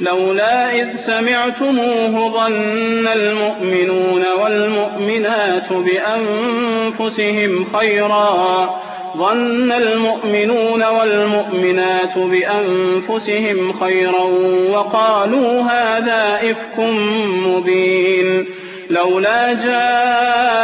لولا إذ سمعتموه ظن المؤمنون والمؤمنات بأنفسهم خيرا. ظن المؤمنون والمؤمنات بأنفسهم خيرا وقالوا هذا إفك مبين. لولا جاءوا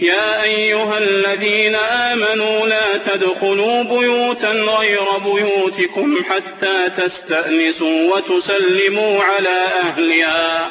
يا أيها الذين آمنوا لا تدخلوا بيوتا غير بيوتكم حتى تستأنسوا وتسلموا على أهلها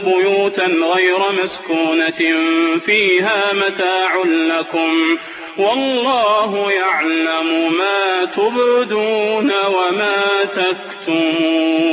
بيوتا غير مسكونة فيها متاع لكم والله يعلم ما تبدون وما تكتمون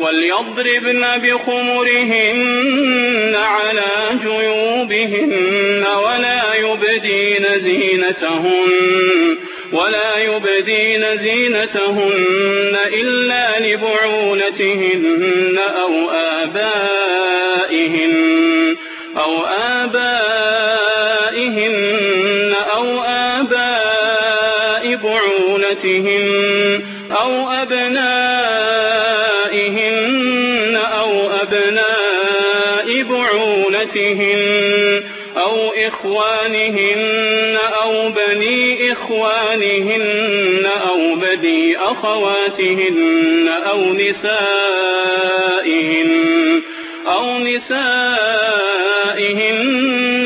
وليضربن بخمرهن على جيوبهن ولا يبدين زينتهن ولا يبدين زينتهن إلا لبعولتهن أو آبائهن أو آبائهن بعولتهن أو إخوانهن أو بني إخوانهن أو بني أخواتهن أو نسائهن أو نسائهن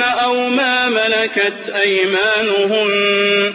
أو ما ملكت أيمانهن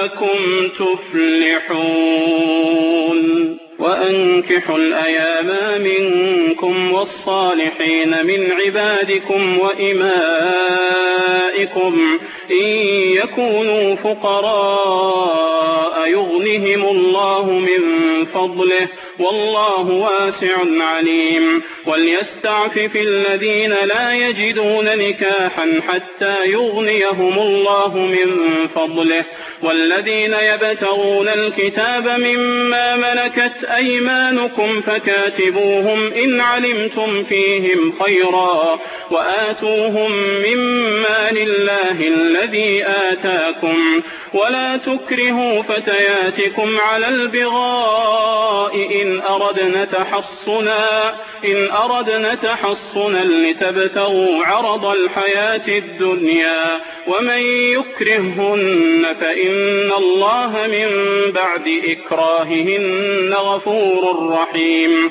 لعلكم تفلحون. وأنكحوا الأيام منكم والصالحين من عبادكم وإمائكم. إن يكونوا فقراء يغنهم الله من فضله. والله واسع عليم. وليستعفف الذين لا يجدون نكاحا حتى يغنيهم الله من فضله. والذين يبتغون الكتاب مما ملكت أيمانكم فكاتبوهم إن علمتم فيهم خيرا. وآتوهم مما لله الذي آتاكم. ولا تكرهوا فتياتكم على البغاء إن أردنا تحصنا إن أردنا تحصنا لتبتغوا عرض الحياة الدنيا ومن يكرههن فإن الله من بعد إكراههن غفور رحيم.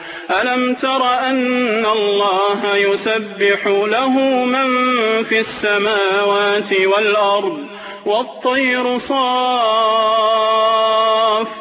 ألم تر أن الله يسبح له من في السماوات والأرض والطير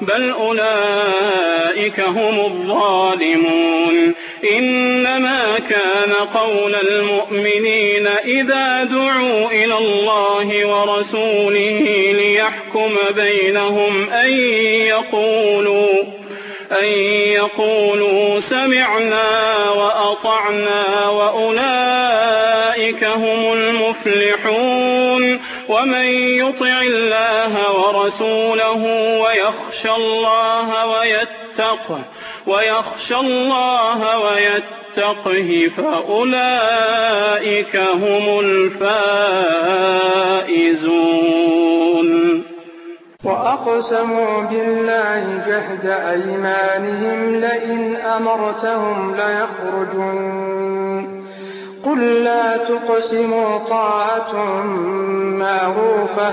بل أولئك هم الظالمون إنما كان قول المؤمنين إذا دعوا إلى الله ورسوله ليحكم بينهم أن يقولوا أن يقولوا سمعنا وأطعنا وأولئك هم المفلحون ومن يطع الله ورسوله ويخشى الله ويتقه ويخشى الله ويتقه فأولئك هم الفائزون. وأقسموا بالله جهد أيمانهم لئن أمرتهم ليخرجون. قل لا تقسموا طاعة معروفة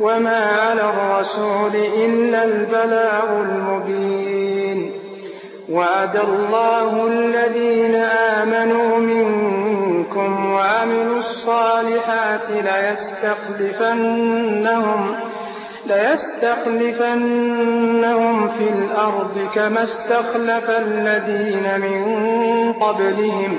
وما على الرسول إلا البلاغ المبين وعد الله الذين آمنوا منكم وعملوا الصالحات ليستخلفنهم ليستخلفنهم في الأرض كما استخلف الذين من قبلهم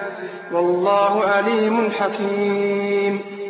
والله عليم حكيم.